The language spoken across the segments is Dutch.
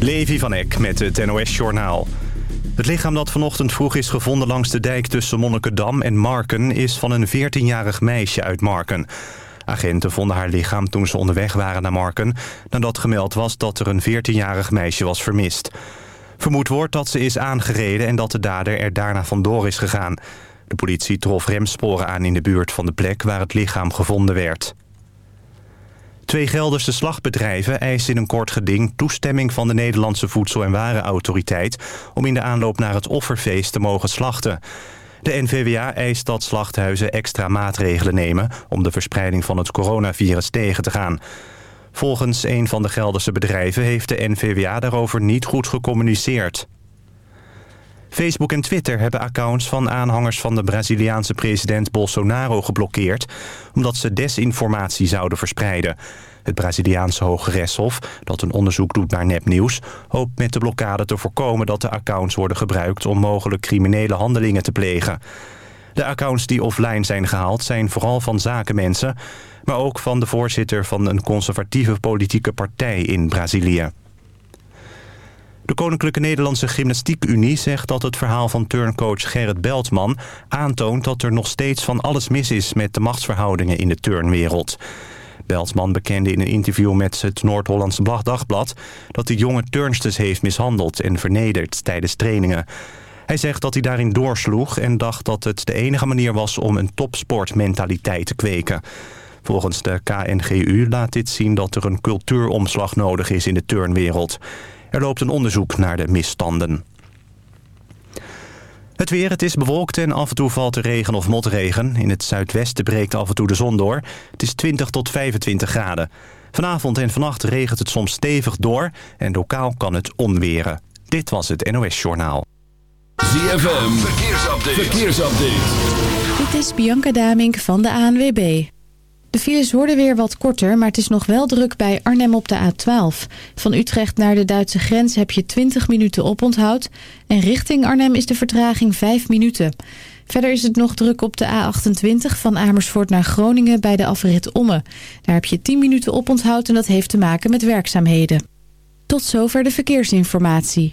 Levi van Eck met het NOS-journaal. Het lichaam dat vanochtend vroeg is gevonden langs de dijk tussen Monnikendam en Marken... is van een 14-jarig meisje uit Marken. Agenten vonden haar lichaam toen ze onderweg waren naar Marken... nadat gemeld was dat er een 14-jarig meisje was vermist. Vermoed wordt dat ze is aangereden en dat de dader er daarna vandoor is gegaan. De politie trof remsporen aan in de buurt van de plek waar het lichaam gevonden werd. Twee Gelderse slagbedrijven eisen in een kort geding toestemming van de Nederlandse Voedsel- en Warenautoriteit om in de aanloop naar het offerfeest te mogen slachten. De NVWA eist dat slachthuizen extra maatregelen nemen om de verspreiding van het coronavirus tegen te gaan. Volgens een van de Gelderse bedrijven heeft de NVWA daarover niet goed gecommuniceerd. Facebook en Twitter hebben accounts van aanhangers van de Braziliaanse president Bolsonaro geblokkeerd... omdat ze desinformatie zouden verspreiden. Het Braziliaanse Hoge Rechtshof, dat een onderzoek doet naar nepnieuws... hoopt met de blokkade te voorkomen dat de accounts worden gebruikt... om mogelijk criminele handelingen te plegen. De accounts die offline zijn gehaald zijn vooral van zakenmensen... maar ook van de voorzitter van een conservatieve politieke partij in Brazilië. De Koninklijke Nederlandse Gymnastiek Unie zegt dat het verhaal van turncoach Gerrit Beltman aantoont dat er nog steeds van alles mis is met de machtsverhoudingen in de turnwereld. Beltman bekende in een interview met het Noord-Hollandse Dagblad dat hij jonge turnsters heeft mishandeld en vernederd tijdens trainingen. Hij zegt dat hij daarin doorsloeg en dacht dat het de enige manier was om een topsportmentaliteit te kweken. Volgens de KNGU laat dit zien dat er een cultuuromslag nodig is in de turnwereld. Er loopt een onderzoek naar de misstanden. Het weer, het is bewolkt en af en toe valt er regen of motregen. In het zuidwesten breekt af en toe de zon door. Het is 20 tot 25 graden. Vanavond en vannacht regent het soms stevig door en lokaal kan het onweren. Dit was het NOS Journaal. ZFM, verkeersupdate. verkeersupdate. Dit is Bianca Damink van de ANWB. De files worden weer wat korter, maar het is nog wel druk bij Arnhem op de A12. Van Utrecht naar de Duitse grens heb je 20 minuten oponthoud. En richting Arnhem is de vertraging 5 minuten. Verder is het nog druk op de A28 van Amersfoort naar Groningen bij de afrit Omme. Daar heb je 10 minuten oponthoud en dat heeft te maken met werkzaamheden. Tot zover de verkeersinformatie.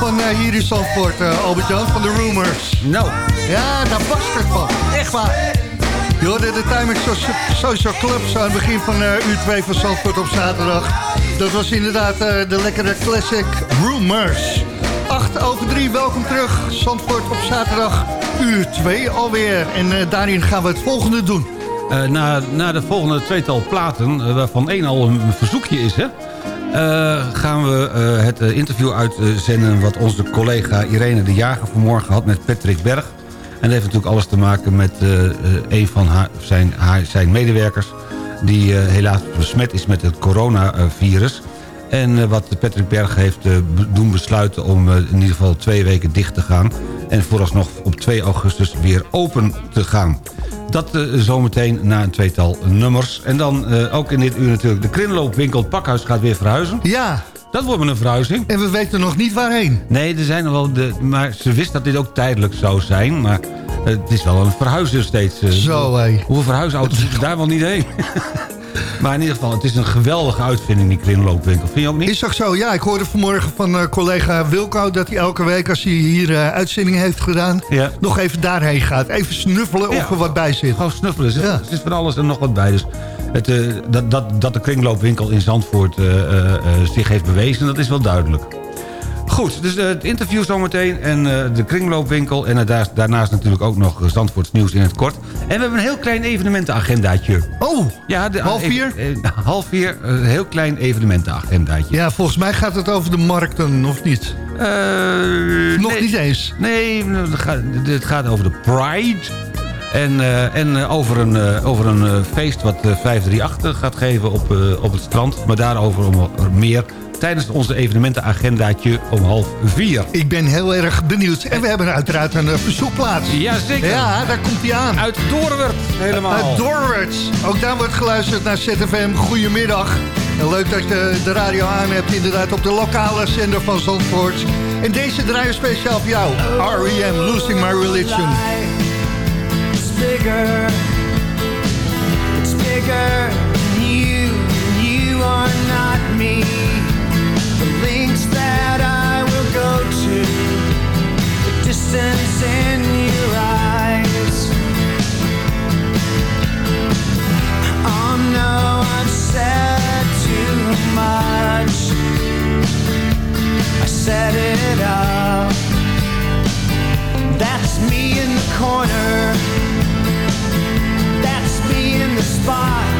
Van uh, hier in Zandvoort, uh, Albert-Jan, van de Rumors. Nou. Ja, daar was het van. Echt waar. Je hoorde de Timing Social Club zo aan het begin van uh, uur 2 van Zandvoort op zaterdag. Dat was inderdaad de lekkere classic Rumors. 8 over 3, welkom terug. Zandvoort op zaterdag, uur 2 alweer. En daarin gaan we het volgende doen. na, na de volgende tweetal platen, waarvan één al een verzoekje is, hè? Uh, gaan we uh, het uh, interview uitzenden... wat onze collega Irene de Jager vanmorgen had met Patrick Berg. En dat heeft natuurlijk alles te maken met een van haar, zijn, haar, zijn medewerkers... die helaas besmet is met het coronavirus. En wat Patrick Berg heeft doen besluiten om in ieder geval twee weken dicht te gaan. En vooralsnog op 2 augustus weer open te gaan. Dat uh, zometeen na een tweetal nummers. En dan uh, ook in dit uur natuurlijk de kringloopwinkel Pakhuis gaat weer verhuizen. Ja. Dat wordt een verhuizing. En we weten nog niet waarheen. Nee, er zijn nog wel de, maar ze wist dat dit ook tijdelijk zou zijn. Maar uh, het is wel een verhuizer steeds. Zo hé. Hoeveel verhuisauto's zitten daar wel niet heen? Maar in ieder geval, het is een geweldige uitvinding, die kringloopwinkel. Vind je ook niet? Is toch zo? Ja, ik hoorde vanmorgen van uh, collega Wilco... dat hij elke week, als hij hier uh, uitzending heeft gedaan... Ja. nog even daarheen gaat. Even snuffelen of er wat bij zit. Gewoon snuffelen. Er ja. zit van alles en nog wat bij. Dus het, uh, dat, dat, dat de kringloopwinkel in Zandvoort zich heeft bewezen, dat is wel duidelijk. Goed, dus uh, het interview zometeen en uh, de kringloopwinkel... en uh, daarnaast natuurlijk ook nog Zandvoorts nieuws in het kort. En we hebben een heel klein evenementenagendaatje. Oh, ja, de, half vier? half vier, een heel klein evenementenagendaatje. Ja, volgens mij gaat het over de markten, of niet? nog nee, niet eens? Nee, het gaat, het gaat over de Pride... En, en over een, over een feest wat 538 gaat geven op, op het strand. Maar daarover om meer tijdens onze evenementenagendaatje om half vier. Ik ben heel erg benieuwd. En we hebben uiteraard een uh, verzoekplaats. Jazeker. Ja, daar komt hij aan. Uit Doorwerd helemaal. Uit Doorwerd. Ook daar wordt geluisterd naar ZFM. Goedemiddag. En leuk dat je de radio aan hebt, inderdaad op de lokale zender van Zandvoort. En deze draaien speciaal voor jou. R.E.M. Losing My Religion. It's bigger. It's bigger you. You are not me. Distance in your eyes. Oh no, I've said too much. I set it up. That's me in the corner. That's me in the spotlight,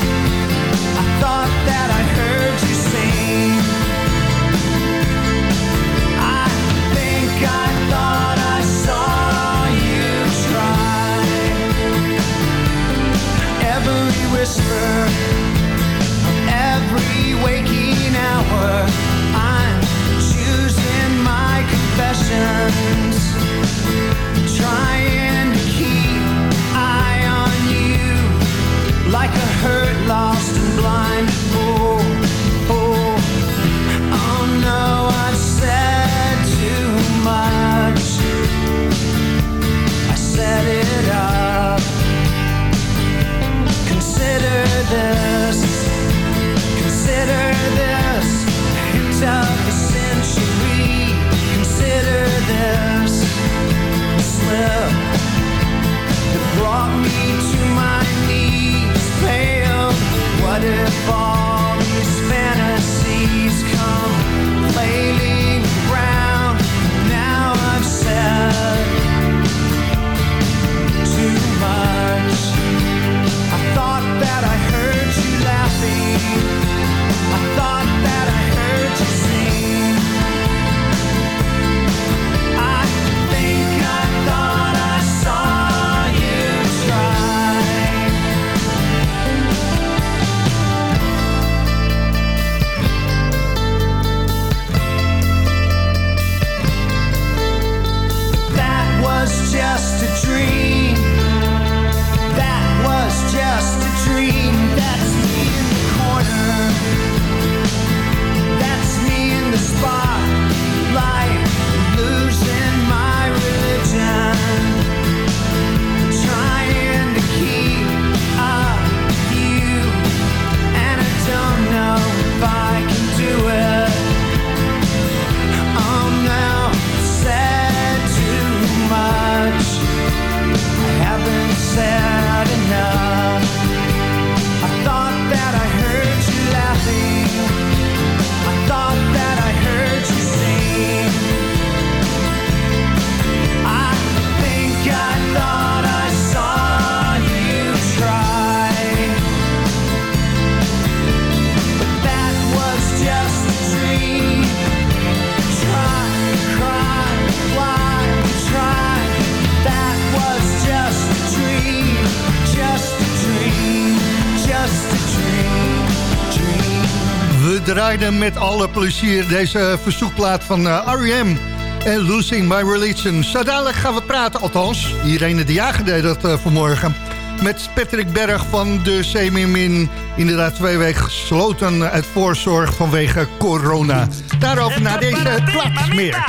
met alle plezier deze verzoekplaat van uh, R.E.M. en Losing My Religion. Zo gaan we praten, althans, Irene de Jager deed dat uh, vanmorgen... met Patrick Berg van de CMIN. Inderdaad twee weken gesloten uit voorzorg vanwege corona. Daarover naar deze plaats meer.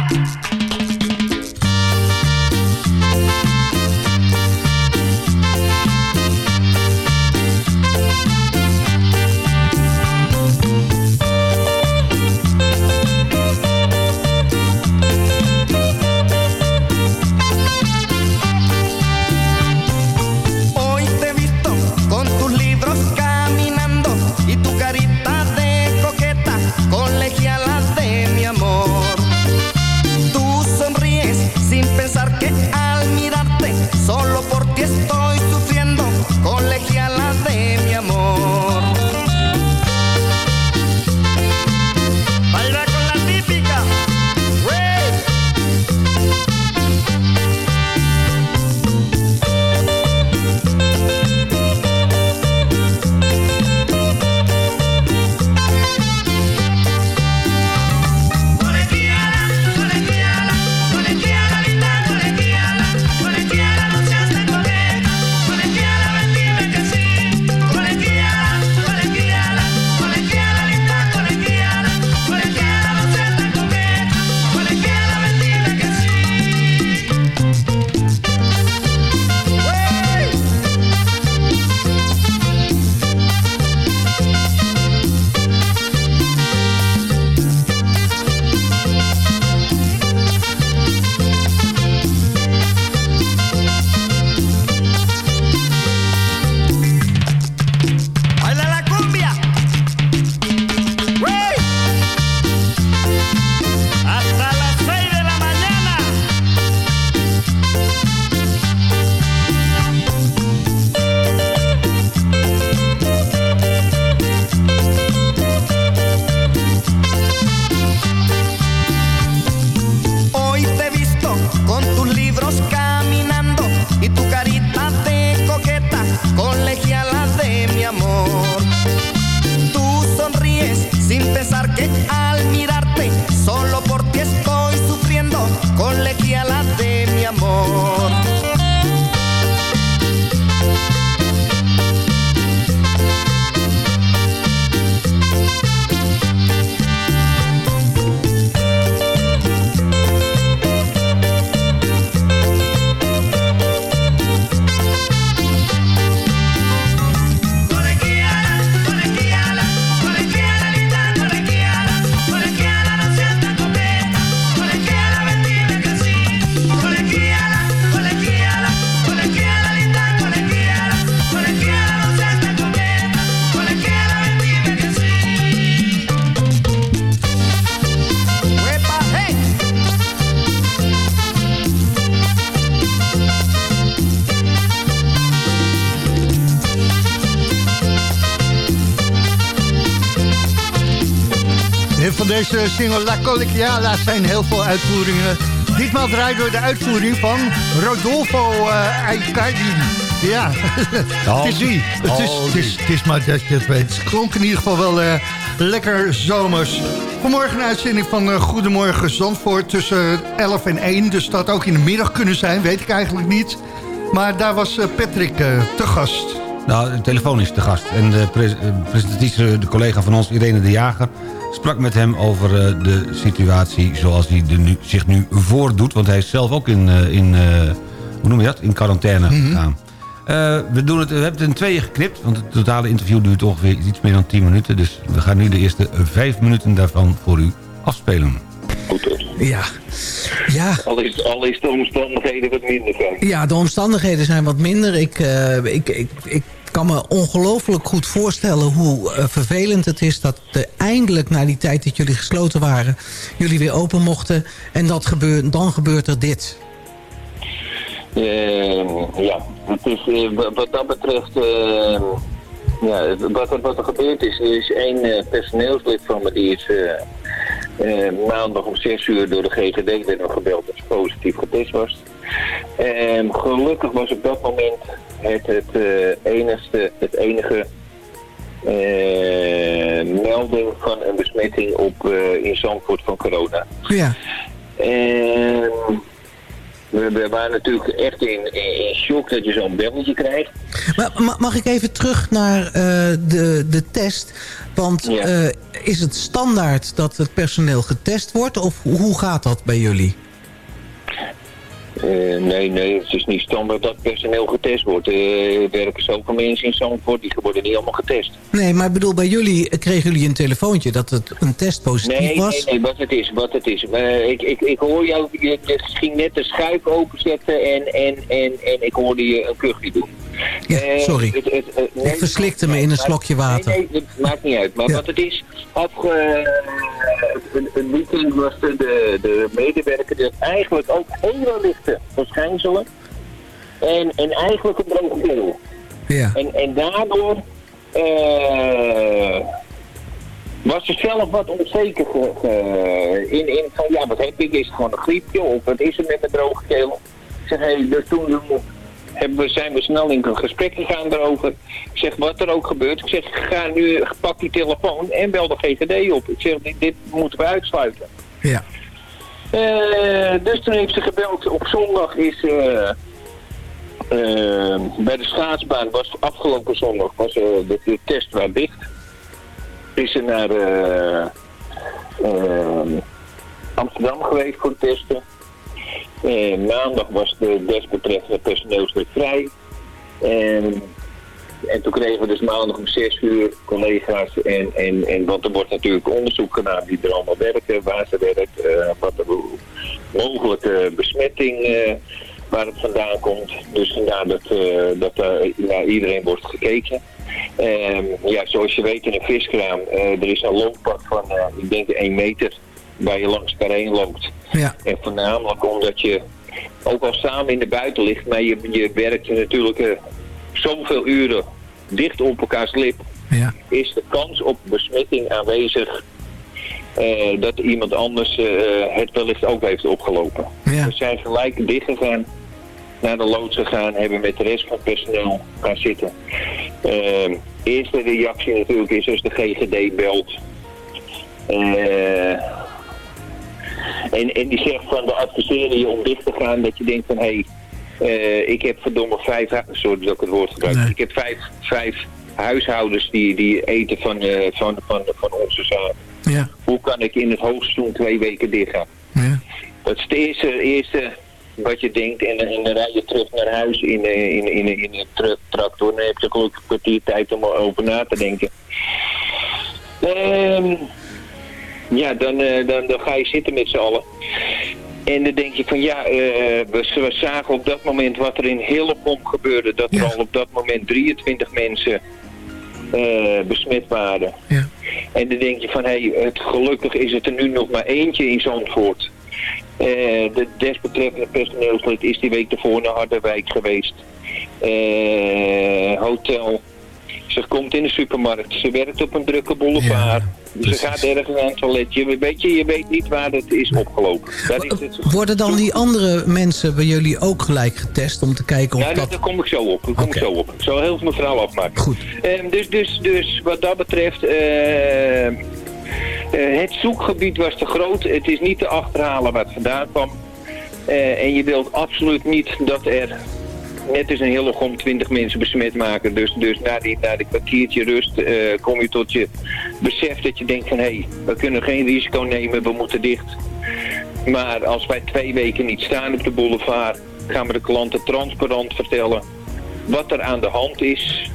Single La Collegiala zijn heel veel uitvoeringen. Ditmaal draait door de uitvoering van Rodolfo uh, Ja, het is wie. Het is, het, is, het is maar dat je het weet. Het klonk in ieder geval wel uh, lekker zomers. Vanmorgen een uitzending van uh, Goedemorgen Zandvoort tussen 11 en 1. Dus dat ook in de middag kunnen zijn, weet ik eigenlijk niet. Maar daar was Patrick te gast. Nou, de telefoon is te gast. En de presentatrice, de collega van ons, Irene de Jager sprak met hem over eh, de situatie zoals die nu, zich nu voordoet. Want hij is zelf ook in, eh, in eh, hoe noem je dat, in quarantaine mhm. gegaan. we, doen het, we hebben het in tweeën geknipt, want het totale interview duurt ongeveer iets meer dan 10 minuten. Dus we gaan nu de eerste 5 minuten daarvan voor u afspelen. Goed Ja. ja. Al, is, al is de omstandigheden wat minder zijn. Ja, de omstandigheden zijn wat minder. Ik, ik, ik, ik kan me ongelooflijk goed voorstellen hoe uh, vervelend het is... dat uh, eindelijk na die tijd dat jullie gesloten waren... jullie weer open mochten en dat gebeurt, dan gebeurt er dit. Uh, ja, het is, eh, wat dat betreft... ja, wat, er gebeurd is, er is één personeelslid van me... die is maandag om 6 uur door de GGD werd gebeld dat positief getest was... En gelukkig was op dat moment het, het, uh, enigste, het enige uh, melden van een besmetting op, eh, in Zandvoort van corona. Ja. En we, we waren natuurlijk echt in, in, shock dat je zo'n belletje krijgt. Maar ma- mag ik even terug naar eh, de, de test? Want Ja. eh, is het standaard dat het personeel getest wordt? Of hoe gaat dat bij jullie? Eh, nee, nee, het is niet standaard dat personeel getest wordt. Eh, Er werken zoveel mensen in Zandvoort, die worden niet allemaal getest. Nee, maar ik bedoel, bij jullie eh, kregen jullie een telefoontje dat het een test positief Nee, was? nee, nee, wat het is, wat het is. Eh, ik, ik, ik hoor jou, je, ging net de schuif openzetten en, en, en, en ik hoorde je een kuchje doen. Ja, Eh, sorry. het- het- het- nee, Ik verslikte me in een slokje water. Nee, nee, dat maakt niet uit. Maar Ja. wat het is, afge, een, een weekend was de, de, de medewerker die had eigenlijk ook hele verschijnselen. En, en eigenlijk een droge keel. Ja. En, en daardoor eh, was ze zelf wat onzeker in, in van ja, wat heb ik? Is het gewoon een griepje of wat is er met mijn droge keel? Ik zeg, hey, dus toen hebben we, zijn we snel in een gesprek gegaan daarover. Ik zeg, wat er ook gebeurt. Ik zeg, ga nu, pak die telefoon en bel de GGD op. Ik zeg, dit, dit moeten we uitsluiten. Ja. Eh, dus toen heeft ze gebeld. Op zondag is eh, eh, bij de schaatsbaan, was afgelopen zondag, was de, de test waar dicht. Is ze naar Amsterdam geweest voor het testen. Maandag was de desbetreffende personeelslid vrij. En, en toen kregen we dus maandag om 6 uur collega's en, en, en want er wordt natuurlijk onderzoek gedaan wie er allemaal werken, waar ze werkt, eh, wat de mogelijke besmetting eh, waar het vandaan komt. Dus vandaar dat, eh, dat naar iedereen wordt gekeken. Ehm, ja, zoals je weet in een viskraam, er is een looppad van, ik denk 1 meter, waar je langs elkaar heen loopt. Ja. En voornamelijk omdat je ook al samen in de buiten ligt, maar je, je werkt natuurlijk zoveel uren dicht op elkaars lip, Ja. is de kans op besmetting aanwezig eh, dat iemand anders eh, het wellicht ook heeft opgelopen. Ja. We zijn gelijk dicht gegaan, naar de loods gegaan, hebben met de rest van het personeel gaan zitten. Ehm, eerste reactie natuurlijk is als de GGD belt. Eh, en, en die zegt van we adviseren je om dicht te gaan dat je denkt van hé, hey, ik heb verdomme vijf, sorry dat ik het woord gebruik, Nee. ik heb vijf, vijf huishoudens die, die eten van, eh, van, van, van onze zaak. Ja. Hoe kan ik in het hoogseizoen twee weken dicht gaan? Ja. Dat is het eerste, eerste wat je denkt en, en dan rij je terug naar huis in, eh, in, in, in een tra- tractor. Dan heb je gelukkig een kwartier tijd om erover na te denken. Ehm, ja, dan, eh, dan, dan ga je zitten met z'n allen. En dan denk je van ja, eh, we, we zagen op dat moment wat er in Hillegom gebeurde. Dat er al op dat moment 23 mensen eh, besmet waren. Ja. En dan denk je van, hé, hey, het, gelukkig is het er nu nog maar eentje in Zandvoort. Eh, de desbetreffende personeelslid is die week ervoor naar Harderwijk geweest. Hotel. Ze komt in de supermarkt. Ze werkt op een drukke boulevard. Ja, ze precies. gaat ergens aan het toilet. Je weet, je, je weet niet waar het is opgelopen. Dat is het. Worden dan die andere mensen bij jullie ook gelijk getest om te kijken of Ja, dat... daar kom ik zo op. Daar kom ik zo op. Ik zal heel veel mijn verhaal afmaken. Goed. Ehm, dus, dus, dus wat dat betreft, eh, eh, het zoekgebied was te groot. Het is niet te achterhalen waar het vandaan kwam. Eh, en je wilt absoluut niet dat er net als een hele gom 20 mensen besmet maken. Dus, dus na, die, na die kwartiertje rust eh, kom je tot je besef dat je denkt van... hé, hey, we kunnen geen risico nemen, we moeten dicht. Maar als wij twee weken niet staan op de boulevard... gaan we de klanten transparant vertellen wat er aan de hand is.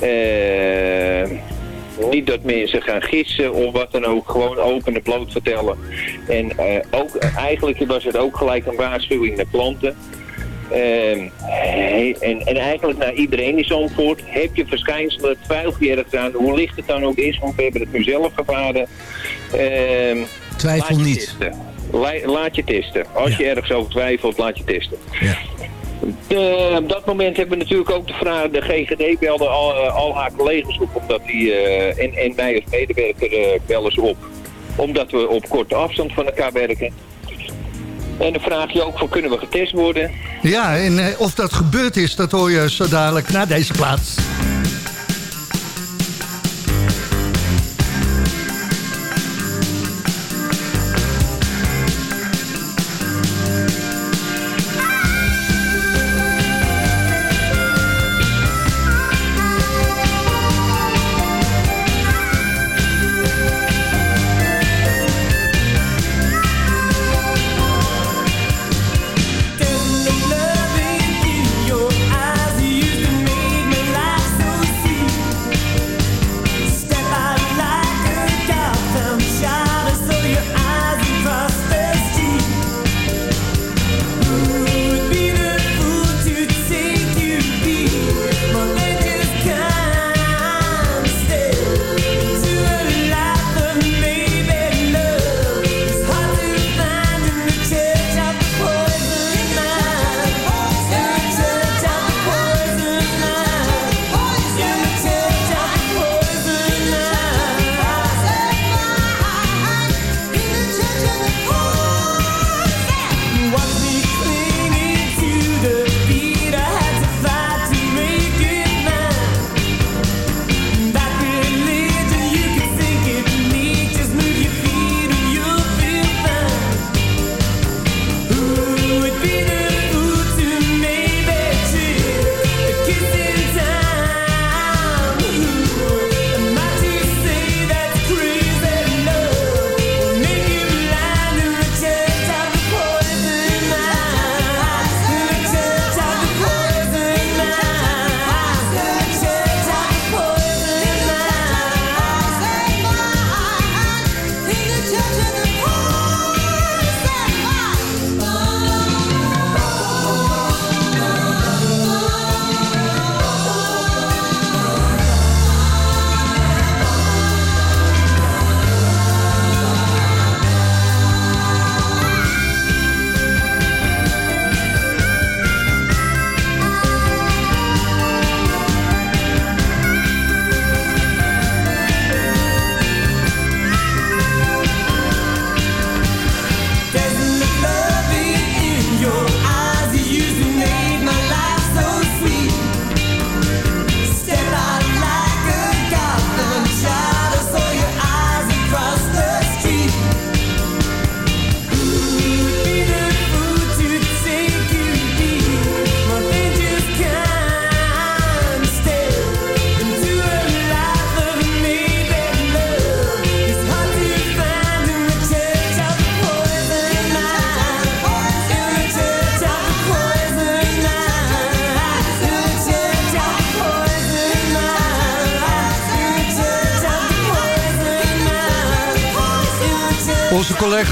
Eh, niet dat mensen gaan gissen of wat dan ook. Gewoon open en bloot vertellen. En eh, ook, eigenlijk was het ook gelijk een waarschuwing naar klanten. Ehm, en, en eigenlijk naar iedereen in Zandvoort. Heb je verschijnselen, twijfel je ergens aan. Hoe licht het dan ook is, want we hebben het nu zelf ervaren. Ehm, Twijfel laat niet. laat je testen. Als je ergens over twijfelt, laat je testen. Ja. Eh, op dat moment hebben we natuurlijk ook de vraag, de GGD belde al, eh, al haar collega's op, omdat die, eh, en, en mij als medewerker eh, bellen ze op. Omdat we op korte afstand van elkaar werken. En dan vraag je ook van, kunnen we getest worden? Ja, en eh, of dat gebeurd is, dat hoor je zo dadelijk na deze plaats.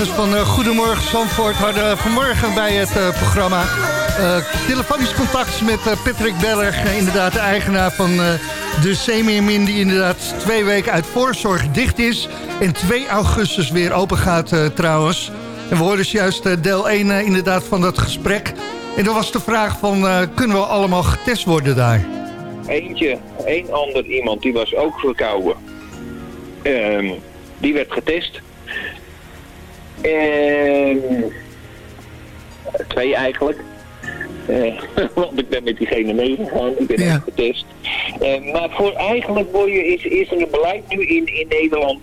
Van uh, Goedemorgen Zandvoort hadden vanmorgen bij het uh, programma uh, telefonisch contact met Patrick Beller, inderdaad de eigenaar van de Zeemeermin die inderdaad twee weken uit voorzorg dicht is en 2 augustus weer open gaat trouwens. En we hoorden dus juist deel 1 inderdaad van dat gesprek. En dan was de vraag van, kunnen we allemaal getest worden daar? Eentje, één ander iemand, die was ook verkouden. Um, die werd getest. En twee eigenlijk. Uh, want ik ben met diegene meegegaan, ik ben ook getest. Uh, maar voor eigenlijk word je, is, is er een beleid nu in, in Nederland.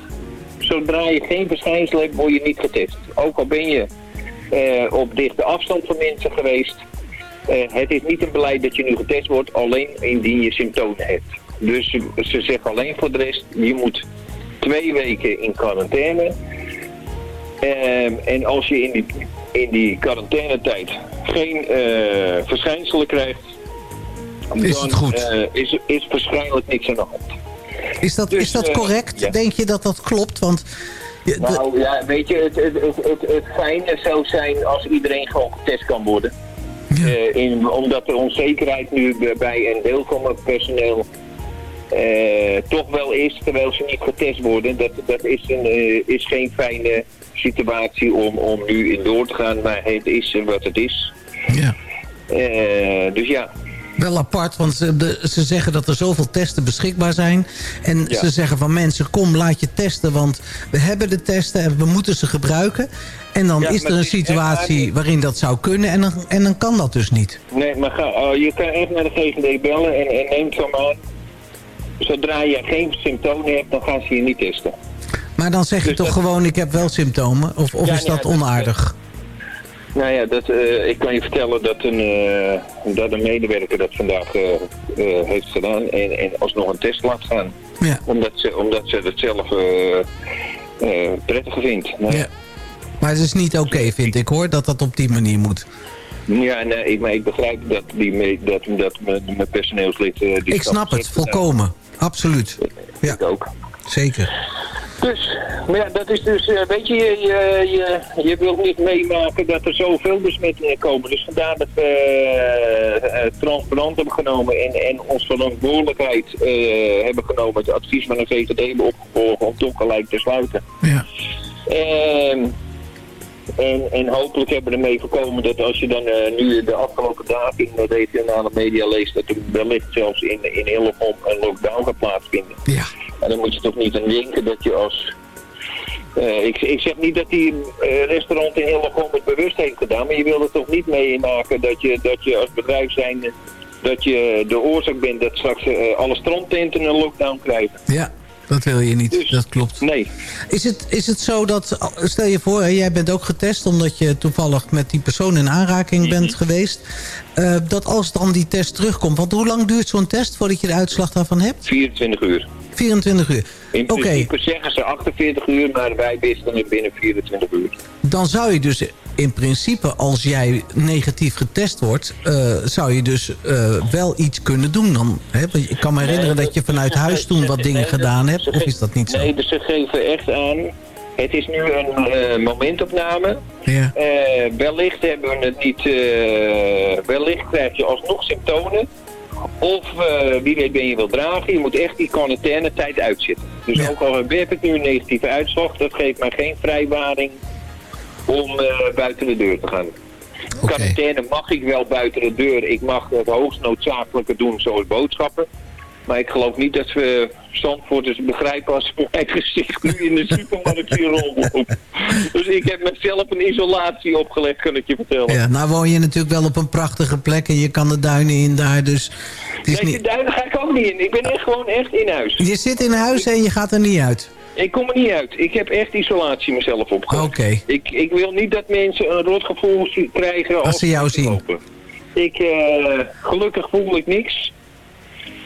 Zodra je geen verschijnsel hebt, word je niet getest. Ook al ben je uh, op dichte afstand van mensen geweest. het is niet een beleid dat je nu getest wordt, alleen indien je symptomen hebt. Dus ze zeggen alleen voor de rest, je moet twee weken in quarantaine. Ehm, en als je in die, in die quarantainetijd geen uh, verschijnselen krijgt... Is dan, het goed? Uh, is, is waarschijnlijk niks aan de hand. Is dat, is Dus, dat eh, correct? ja. Denk je dat dat klopt? Want de- Nou ja, weet je, het, het, het, het, het fijne zou zijn als iedereen gewoon getest kan worden. Eh, in, omdat er onzekerheid nu bij een deel van het personeel eh, toch wel is, terwijl ze niet getest worden. Dat, dat is, een, eh, is geen fijne situatie om, om nu in door te gaan, maar het is wat het is. Ja. Eh, dus ja, Wel apart, want ze, de- ze zeggen dat er zoveel testen beschikbaar zijn. En Ja. ze zeggen van mensen, kom laat je testen, want we hebben de testen en we moeten ze gebruiken. En dan Ja, is er een situatie waarin dat zou kunnen en dan, en dan kan dat dus niet. Nee, maar ga, oh, je kan echt naar de GGD bellen en, en neemt zo maar. Zodra je geen symptomen hebt, dan gaan ze je niet testen. Maar dan zeg je Dus toch dat- gewoon, ik heb wel symptomen? Of, of Ja, is ja, dat dat- onaardig? Nou ja, dat, eh, ik kan je vertellen dat een, eh, dat een medewerker dat vandaag eh, heeft gedaan en, en alsnog een test laat gaan. Ja. Omdat, ze, omdat ze het zelf prettiger vindt. Nou, Ja. Maar het is niet oké, vind ik hoor, dat dat op die manier moet. Ja, nee, ik, maar ik begrijp dat, die, dat, dat mijn, mijn personeelslid... die Ik snap het, volkomen. Absoluut. Ja, Ik ook. zeker. Dus, maar ja, dat is dus, eh, weet je, je, je, je, wilt niet meemaken dat er zoveel besmettingen komen. Dus vandaar dat we eh, eh, transparant hebben genomen en, en ons verantwoordelijkheid eh, hebben genomen. Het advies van de VVD hebben opgevolgd om toch gelijk te sluiten. Ja. En, en, en hopelijk hebben we ermee voorkomen dat als je dan eh, nu de afgelopen dagen in de regionale media leest, dat er wellicht zelfs in, in Hillegom een lockdown gaat plaatsvinden. Ja. En dan moet je toch niet aan denken dat je als... eh, ik, ik zeg niet dat die eh, restaurant in Hillegom het bewust heeft gedaan, maar je wil er toch niet meemaken dat je, dat je als bedrijf zijn dat je de oorzaak bent dat straks eh, alle strandtenten een lockdown krijgen. Ja, dat wil je niet. Dus- dat klopt. Nee. Is het, is het zo dat, stel je voor, jij bent ook getest... omdat je toevallig met die persoon in aanraking bent Mhm. geweest... eh, dat als dan die test terugkomt... want hoe lang duurt zo'n test voordat je de uitslag daarvan hebt? 24 uur. 24 uur. In principe zeggen ze 48 uur, maar wij wisten het binnen 24 uur. dan zou je dus in principe, als jij negatief getest wordt... eh, zou je dus eh, wel iets kunnen doen dan. Hè? Want Ik kan me herinneren dat je vanuit huis toen wat dingen Nee, gedaan hebt. Of is dat niet zo? Nee, dus ze geven echt aan. Het is nu een eh, momentopname. Ja. Wellicht hebben we het niet. wellicht krijg je alsnog symptomen. Of eh, wie weet ben je wil dragen. Je moet echt die quarantaine tijd uitzitten. Dus Ja. ook al heb ik nu een negatieve uitslag, dat geeft mij geen vrijwaring om eh, buiten de deur te gaan. Oké. Quarantaine mag ik wel buiten de deur. Ik mag het hoogst noodzakelijke doen, zoals boodschappen. Maar ik geloof niet dat we Zandvoorters begrijpen als ze mijn gezicht nu in de supermarkt hier. Dus ik heb mezelf een isolatie opgelegd, kan ik je vertellen. Ja, nou woon je natuurlijk wel op een prachtige plek... en je kan de duinen in daar, dus... Het is Nee, niet... de duinen ga ik ook niet in. Ik ben echt gewoon echt in huis. Je zit in huis en je gaat er niet uit. Ik kom er niet uit. Ik heb echt isolatie mezelf opgelegd. Oké. Ik, ik wil niet dat mensen een rotgevoel zi- krijgen als, ze jou zien. lopen. Ik, eh, gelukkig voel ik niks.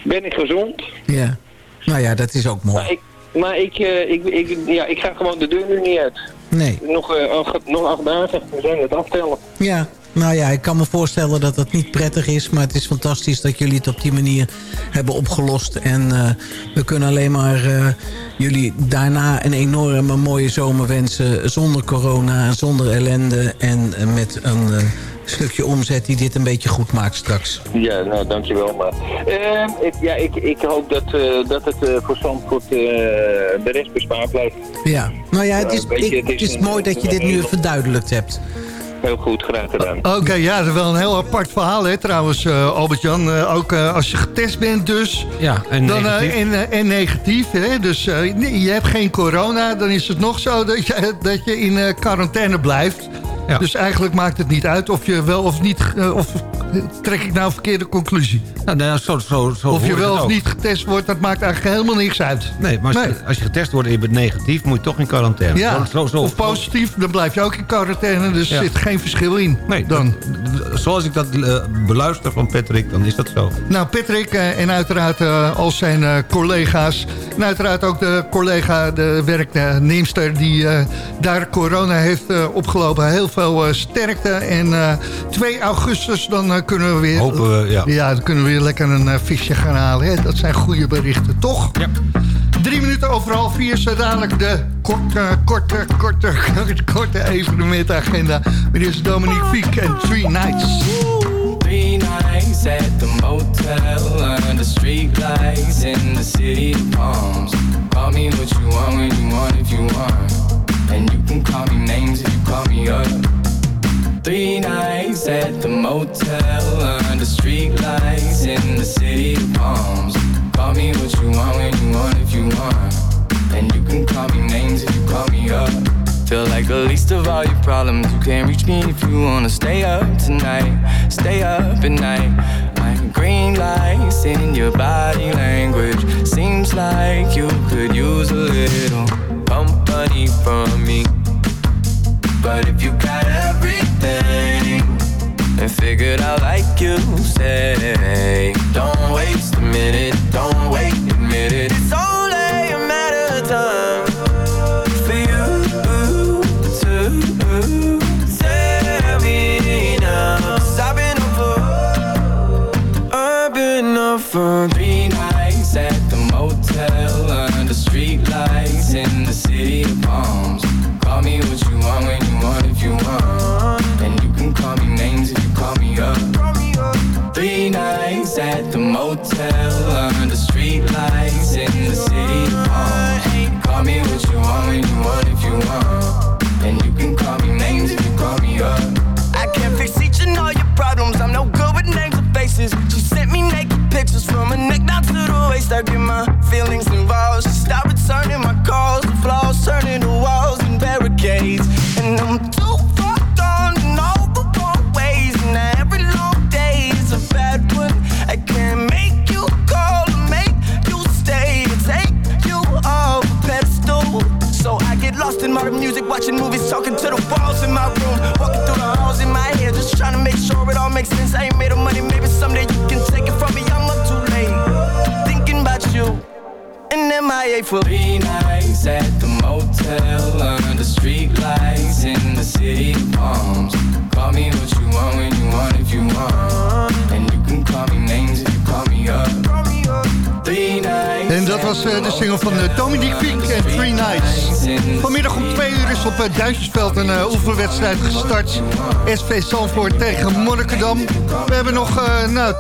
Ben ik gezond. Ja. Nou ja, dat is ook mooi. Maar ik, maar ik, eh, ik, ik, ja, ik ga gewoon de deur nu niet uit. Nee. Nog, eh, acht, nog acht dagen. We zijn het aftellen. Ja. Nou ja, ik kan me voorstellen dat dat niet prettig is. Maar het is fantastisch dat jullie het op die manier hebben opgelost. En uh, we kunnen alleen maar uh, jullie daarna een enorme mooie zomer wensen. Zonder corona, zonder ellende en met een stukje omzet die dit een beetje goed maakt straks. Ja, nou dankjewel. Maar, uh, ik, ja, ik, ik hoop dat, uh, dat het uh, voor Zandvoort de rest bespaard blijft. Ja, nou ja, het is, ik, het is, het is mooi dat je dit nu verduidelijkt hebt. Heel goed, graag gedaan. Oké, okay, ja, dat is wel een heel apart verhaal, hè, trouwens, uh, Albert-Jan. Uh, ook uh, als je getest bent dus. Ja, en dan, negatief. En, en, negatief, hè. Dus je hebt geen corona, dan is het nog zo dat je, dat je in quarantaine blijft. Dus eigenlijk maakt het niet uit of je wel of niet... of trek ik nou een verkeerde conclusie? Nou, nou, zo, zo, zo of je wel of niet getest wordt, dat maakt eigenlijk helemaal niks uit. Nee, maar als, nee. Je, als je getest wordt en je bent negatief... moet je toch in quarantaine. Ja, zo, zo, of positief, dan blijf je ook in quarantaine. Dus er zit geen verschil in. Nee, dan. zoals ik dat uh, beluister van Patrick, dan is dat zo. Nou, Patrick uh, en uiteraard uh, al zijn collega's... en uiteraard ook de collega, de werknemster... die daar corona heeft opgelopen. Heel veel sterkte. En 2 augustus, dan kunnen we weer... Hopen we, ja. Ja, dan kunnen we weer lekker een uh, visje gaan halen. Hè? Dat zijn goede berichten, toch? Ja. Drie minuten over half vier is dadelijk de korte, korte, korte, korte evenementagenda. Met deze Dominique Fiek en Three Nights. Three nights at the motel Under street lights in the city of palms Call me what you want when you want if you want And you can call me names if you call me up Three nights at the motel Under street lights in the city of palms. Call me what you want when you want if you want. And you can call me names if you call me up. Feel like the least of all your problems. You can't reach me if you wanna stay up tonight. Stay up at night. Green lights in your body language Seems like you could use a little company from me. But if you got everything And figured out like you say Don't waste a minute, don't wait, admit it stuck in my feelings and MIA for three nights at the motel under street lights in the city of palms. Call me what you want when you want if you want, and you can call me names if you call me up. Three nights En dat was uh, de single van uh, Dominique Fink en Three Nights. Vanmiddag om twee uur is op uh, Duitsersveld een uh, oefenwedstrijd gestart. SV Zandvoort tegen Monnikendam. We hebben nog nou,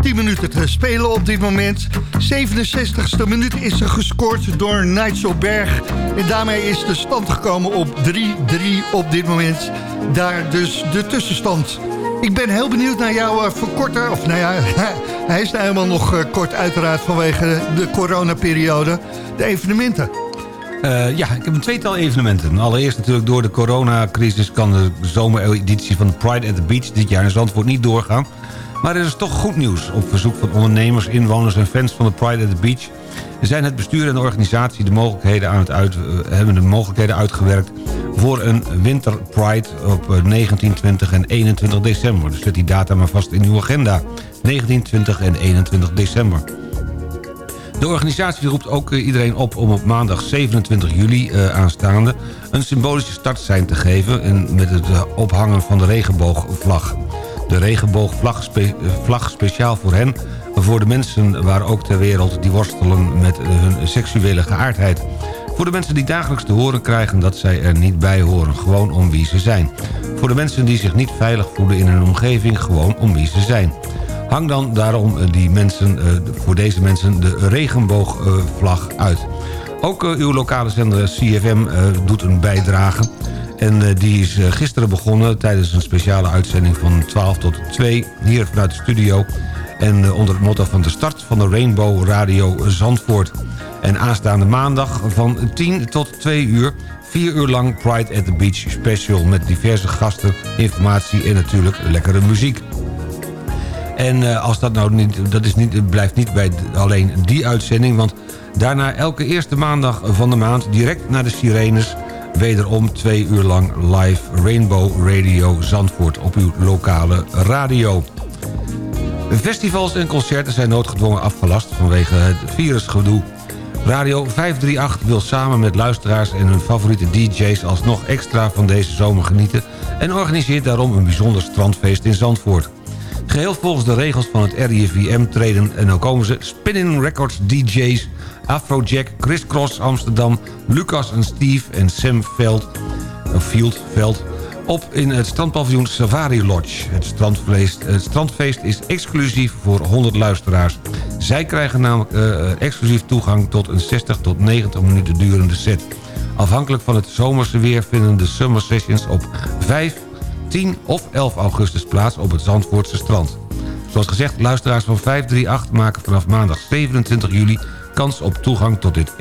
10 minuten te spelen op dit moment. 67ste minuut is er gescoord door Nigel Berg. En daarmee is de stand gekomen op 3-3 op dit moment. Daar dus de tussenstand. Ik ben heel benieuwd naar jouw uh, verkorter. Of nou ja, hij is nou helemaal nog uh, kort uiteraard vanwege de coronaperiode. De evenementen. Uh, ja, ik heb een tweetal evenementen. Allereerst natuurlijk door de coronacrisis kan de zomereditie van Pride at the Beach dit jaar in Zandvoort niet doorgaan. Maar er is toch goed nieuws. Op verzoek van ondernemers, inwoners en fans van de Pride at the Beach... zijn het bestuur en de organisatie de mogelijkheden aan het uit, hebben de mogelijkheden uitgewerkt... voor een winter Pride op 19, 20 en 21 december. Dus zet die data maar vast in uw agenda. 19, 20 en 21 december. De organisatie roept ook eh, iedereen op om op maandag 27 juli aanstaande... een symbolische startsein te geven en met het ophangen van de regenboogvlag. De regenboogvlag vlag speciaal voor hen... voor de mensen waar ook ter wereld die worstelen met hun seksuele geaardheid. Voor de mensen die dagelijks te horen krijgen dat zij er niet bij horen. Gewoon om wie ze zijn. Voor de mensen die zich niet veilig voelen in hun omgeving. Gewoon om wie ze zijn. Hang dan daarom die mensen, voor deze mensen de regenboogvlag uit. Ook uw lokale zender CFM doet een bijdrage. En die is gisteren begonnen tijdens een speciale uitzending van 12 tot 2 hier vanuit de studio. En onder het motto van de start van de Rainbow Radio Zandvoort. En aanstaande maandag van 10 tot 2 uur... 4 uur lang Pride at the Beach special... met diverse gasten, informatie en natuurlijk lekkere muziek. En als dat nou niet, dat is niet, blijft niet bij alleen die uitzending... want daarna elke eerste maandag van de maand... direct naar de Sirenes... wederom twee uur lang live Rainbow Radio Zandvoort... op uw lokale radio. Festivals en concerten zijn noodgedwongen afgelast... vanwege het virusgedoe. Radio 538 wil samen met luisteraars en hun favoriete DJ's... alsnog extra van deze zomer genieten... en organiseert daarom een bijzonder strandfeest in Zandvoort. Geheel volgens de regels van het RIVM treden... en dan komen ze Spinning Records DJ's... Afrojack, Chris Cross Amsterdam... Lucas en Steve en Sam Veld, Field, Veld op in het strandpaviljoen Safari Lodge. Het strandfeest, het strandfeest is exclusief voor 100 luisteraars. Zij krijgen namelijk uh, exclusief toegang tot een 60 tot 90 minuten durende set. Afhankelijk van het zomerse weer vinden de Summer Sessions op 5, 10 of 11 augustus plaats op het Zandvoortse strand. Zoals gezegd, luisteraars van 538 maken vanaf maandag 27 juli kans op toegang tot, dit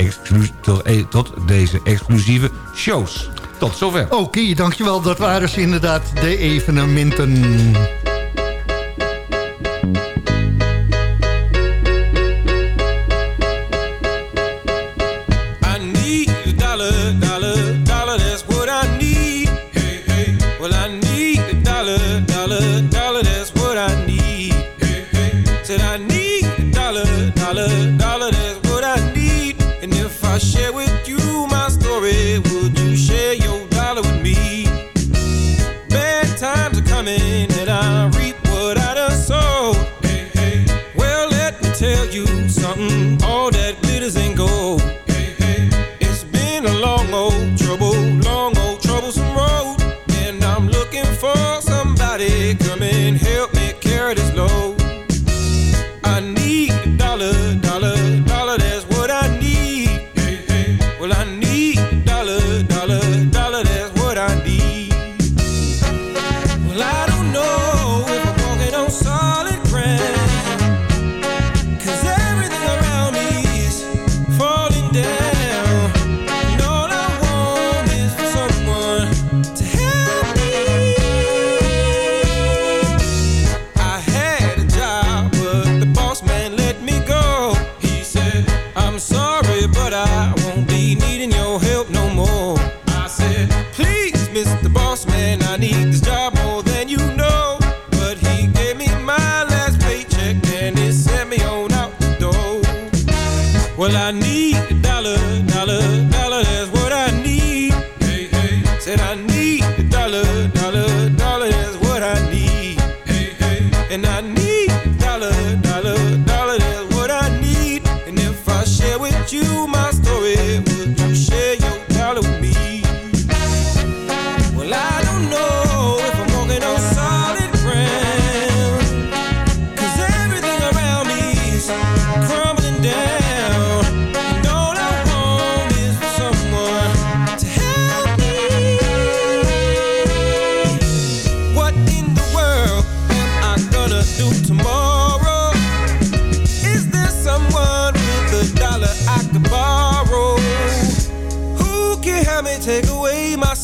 tot, tot deze exclusieve shows. Tot zover. Oké, dankjewel. Dat waren ze inderdaad de evenementen.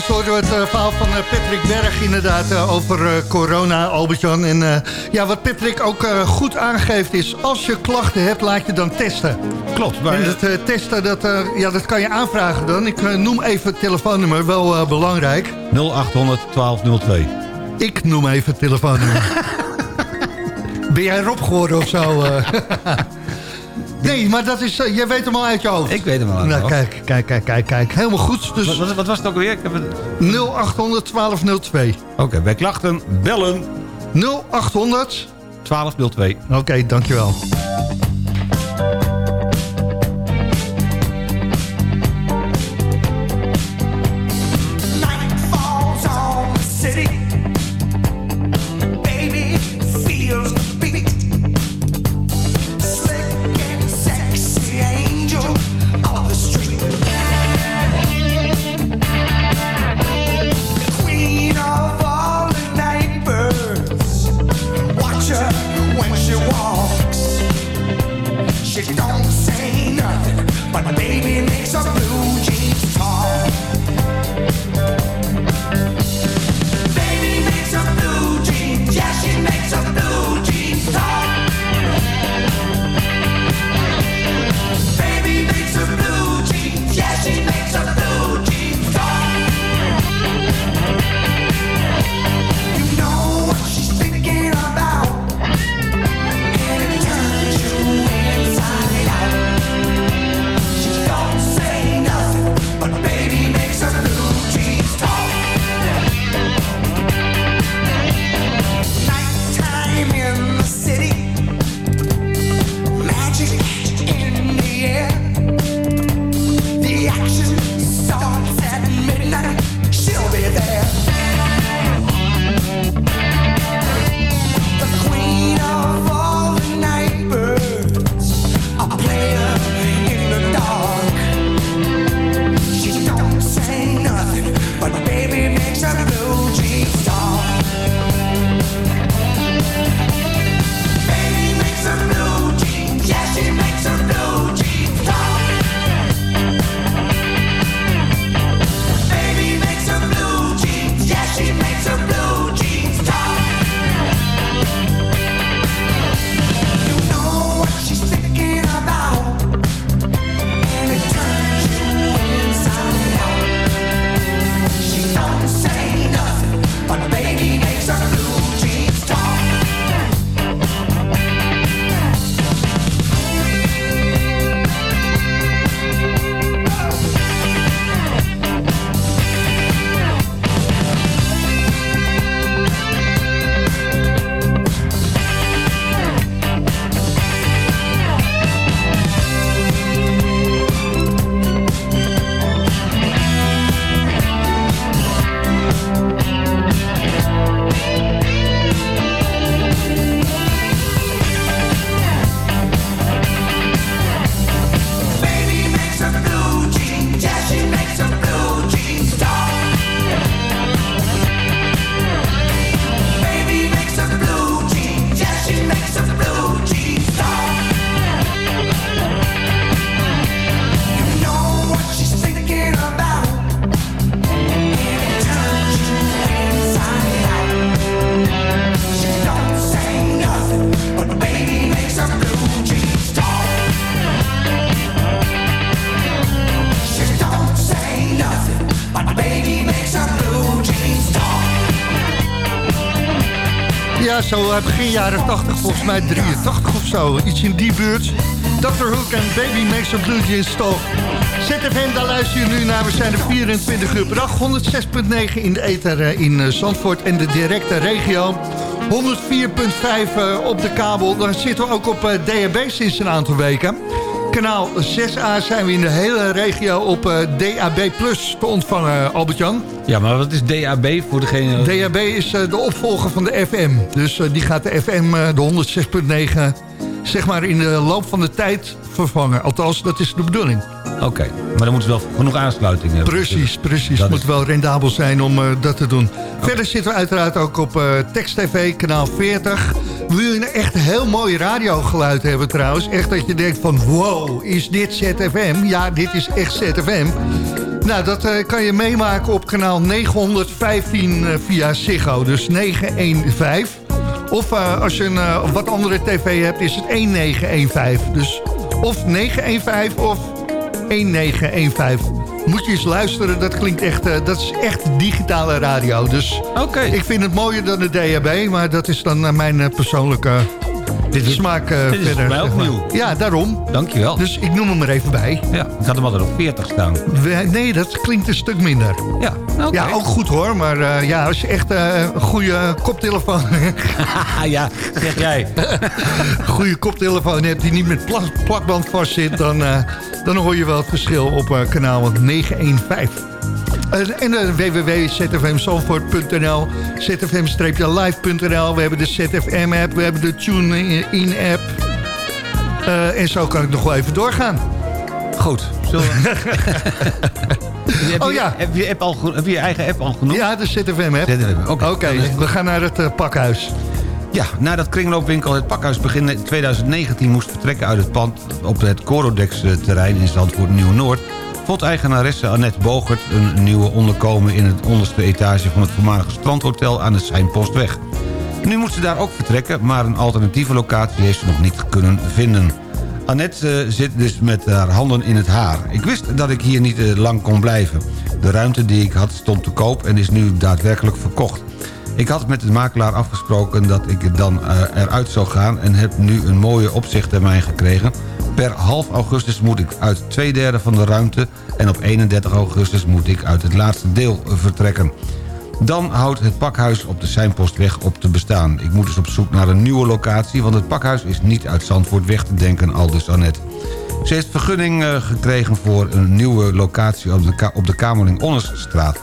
zojuist hoorden we het eh, verhaal van eh, Patrick Berg inderdaad eh, over eh, corona, Albert-Jan. En eh, ja, wat Patrick ook eh, goed aangeeft is, als je klachten hebt, laat je dan testen. Klopt. Maar, En dat eh, testen, dat, eh, ja, dat kan je aanvragen dan. Ik eh, noem even het telefoonnummer, wel eh, belangrijk. 0800 1202. Ik noem even het telefoonnummer. ben jij Rob geworden of zo? nee, maar dat is, eh, jij weet hem al uit je hoofd. Ik weet hem al uit Nou, kijk, kijk, kijk, kijk, kijk. Helemaal goed. Dus Wat, wat, wat was het ook alweer? Ik heb het... 0800 1202. Oké, bij klachten bellen 0800 1202. Oké, dankjewel. Zo eh, begin jaren 80, volgens mij 83 of zo. Iets in die buurt. Dr. Hook en Baby Makes a Blue Jeans Talk. ZFM, daar luister je nu naar. We zijn er 24 uur per dag. 106.9 in de ether eh, in eh, Zandvoort en de directe regio. 104.5 eh, op de kabel. Dan zitten we ook op DHB sinds een aantal weken. Kanaal 6A zijn we in de hele regio op eh, DAB Plus te ontvangen, Albert-Jan. Ja, maar wat is DAB voor degene... DHB is eh, de opvolger van de FM. Dus eh, die gaat de FM, de 106.9, zeg maar in de loop van de tijd vervangen. Althans, dat is de bedoeling. Oké, maar dan moeten ze wel genoeg aansluiting hebben. Precies, precies. Het moet is- wel rendabel zijn om dat te doen. Verder zitten we uiteraard ook op Text TV, kanaal 40. Wil je een echt heel mooi radiogeluid hebben trouwens? Echt dat je denkt van, wow, is dit ZFM? Ja, dit is echt ZFM. Nou, dat eh, kan je meemaken op kanaal 915 eh, via Ziggo. Dus 915. Of eh, als je een wat andere tv hebt, is het 1915. Dus of 915 of 1915. Moet je eens luisteren, dat klinkt echt, eh, dat is echt digitale radio. Dus ik vind het mooier dan de DHB, maar dat is dan eh, mijn eh, persoonlijke smaak eh, dit is verder. mij ook nieuw. Ja, daarom. Dankjewel. Dus ik noem hem er even bij. Ja, ik had hem altijd op 40 staan. We- Nee, dat klinkt een stuk minder. Ja. Ja, ook goed hoor. Maar eh, ja, als je echt eh, een goede koptelefoon... ja, zeg jij. goede koptelefoon hebt die niet met plak- plakband vast zit... Dan, dan hoor je wel het verschil op kanaal 915. Eh, en uh, www.zfmzandvoort.nl zfm-live.nl We hebben de ZFM-app, we hebben de TuneIn-app. Eh, en zo kan ik nog wel even doorgaan. Goed. Zullen we... heb Oh je, ja. Heb je, app al, heb je je eigen app al genoemd? Ja, de ZFM-app. ZFM, Oké, Oké. we gaan naar het eh, pakhuis. Ja, nadat kringloopwinkel het pakhuis begin 2019 moest vertrekken uit het pand op het Corodex-terrein in Zandvoort Nieuw-Noord, vond eigenaresse Annette Bogert een nieuwe onderkomen in het onderste etage van het voormalige strandhotel aan de Seinpostweg. Nu moet ze daar ook vertrekken, maar een alternatieve locatie heeft ze nog niet kunnen vinden. Annette eh, zit dus met haar handen in het haar. Ik wist dat ik hier niet eh, lang kon blijven. De ruimte die ik had stond te koop en is nu daadwerkelijk verkocht. Ik had met de makelaar afgesproken dat ik dan eh, eruit zou gaan... en heb nu een mooie opzichttermijn gekregen. Per half augustus moet ik uit twee derde van de ruimte... en op 31 augustus moet ik uit het laatste deel vertrekken. Dan houdt het pakhuis op de Seinpostweg op te bestaan. Ik moet dus op zoek naar een nieuwe locatie... want het pakhuis is niet uit Zandvoort weg te denken, aldus Annette. Ze heeft vergunning eh, gekregen voor een nieuwe locatie op de, op de Kamerling-Onnesstraat.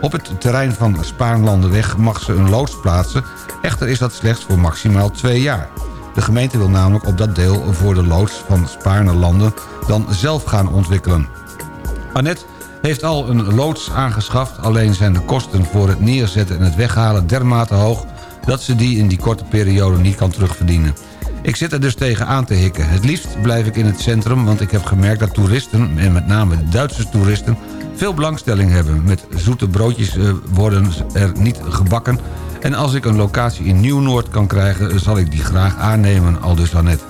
Op het terrein van Spaarnlandenweg mag ze een loods plaatsen. Echter is dat slechts voor maximaal twee jaar. De gemeente wil namelijk op dat deel voor de loods van Spaarnelanden dan zelf gaan ontwikkelen. Annette heeft al een loods aangeschaft... alleen zijn de kosten voor het neerzetten en het weghalen dermate hoog... dat ze die in die korte periode niet kan terugverdienen. Ik zit er dus tegen aan te hikken. Het liefst blijf ik in het centrum, want ik heb gemerkt dat toeristen... en met name Duitse toeristen veel belangstelling hebben. Met zoete broodjes eh, worden er niet gebakken... en als ik een locatie in Nieuw-Noord kan krijgen... zal ik die graag aannemen, aldus Annette.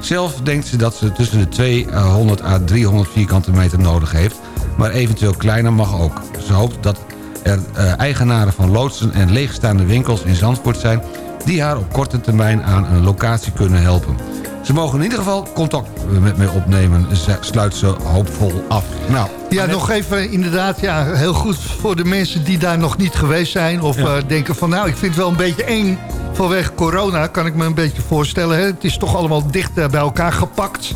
Zelf denkt ze dat ze tussen de 200 à 300 vierkante meter nodig heeft... maar eventueel kleiner mag ook. Ze hoopt dat er eh, eigenaren van loodsen en leegstaande winkels in Zandvoort zijn... die haar op korte termijn aan een locatie kunnen helpen. Ze mogen in ieder geval contact met mij opnemen, ze- sluit ze hoopvol af. Nou, Ja, nog even inderdaad, ja, heel goed voor de mensen die daar nog niet geweest zijn. Of Ja. eh, denken van, nou, ik vind het wel een beetje eng vanwege corona. Kan ik me een beetje voorstellen. Hè? Het is toch allemaal dicht eh, bij elkaar gepakt.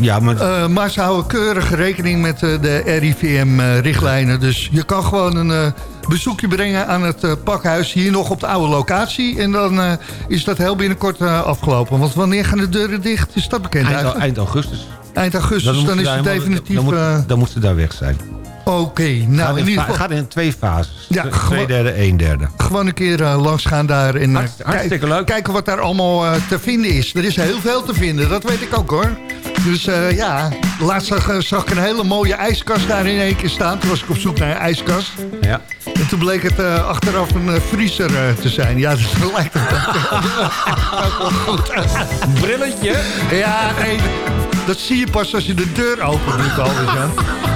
ja, maar Eh, maar ze houden keurig rekening met eh, de RIVM-richtlijnen. dus je kan gewoon een eh, bezoekje brengen aan het eh, pakhuis. Hier nog op de oude locatie. En dan eh, is dat heel binnenkort eh, afgelopen. Want wanneer gaan de deuren dicht? Is dat bekend eind, augustus. Eind augustus, dan is het definitief... Dan moet, dan moet ze daar weg zijn. Oké, gaat, nou in in ieder geval... gaat in twee fases. Ja, Twee derde, een derde. gewoon een keer eh, langs gaan daar en Hartst- leuk. kijken wat daar allemaal te vinden is. Er is heel veel te vinden, dat weet ik ook hoor. Dus eh, ja, laatst zag, eh, zag ik een hele mooie ijskast daar in één keer staan. Toen was ik op zoek naar een ijskast. Ja. En toen bleek het eh, achteraf een eh, vriezer te zijn. Ja, dat lijkt het wel goed. Brilletje. Ja, nee, dat zie je pas als je de deur open doet alweer.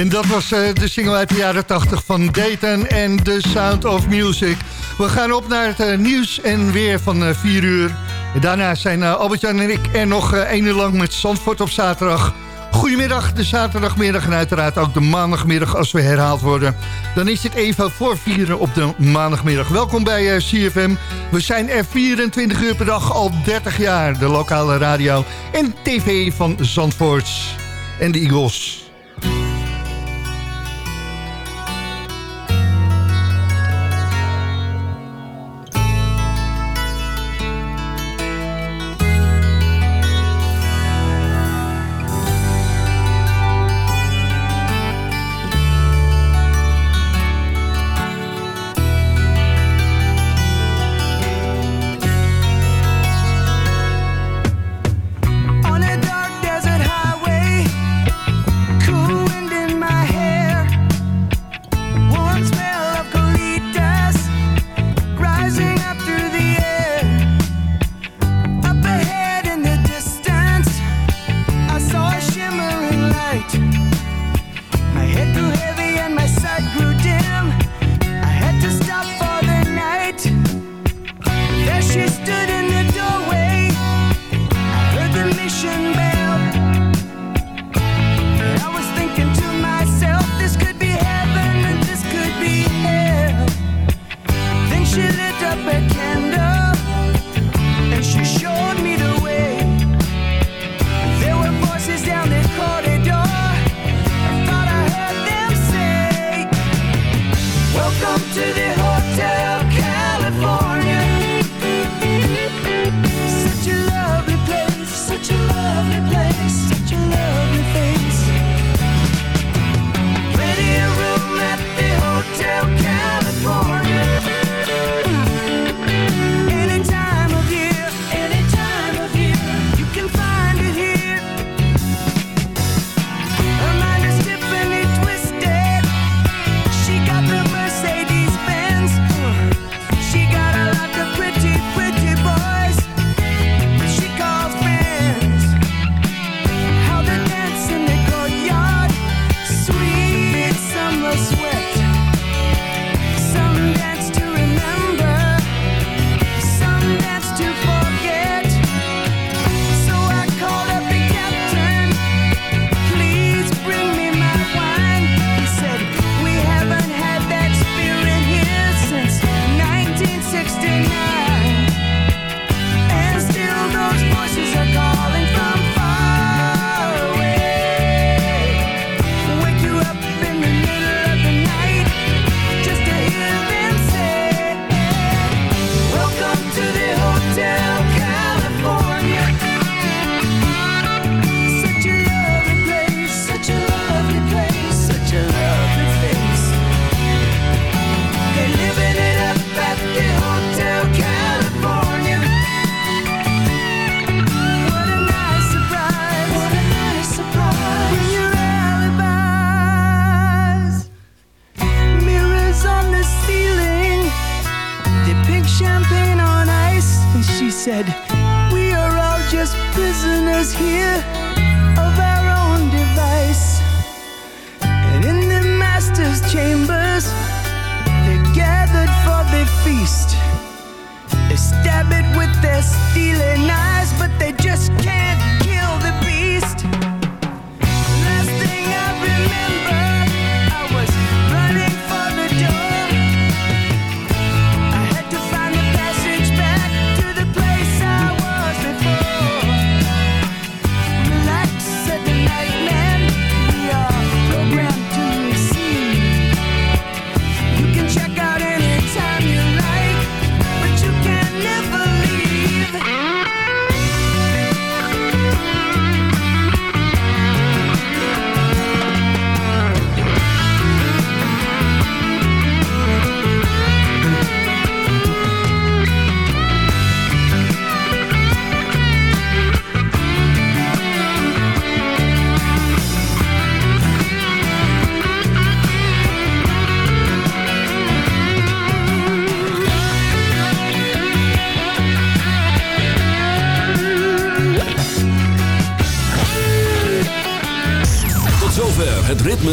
En dat was eh, de single uit de jaren 80 van Dayton en The Sound of Music. We gaan op naar het eh, nieuws en weer van eh, 4 uur. Daarna zijn Albertjan en ik er nog één uur lang met Zandvoort op zaterdag. Goedemiddag, de zaterdagmiddag en uiteraard ook de maandagmiddag als we herhaald worden. Dan is het even voor vieren op de maandagmiddag. Welkom bij CFM. We zijn er 24 uur per dag al 30 jaar. De lokale radio en tv van Zandvoort en de Eagles.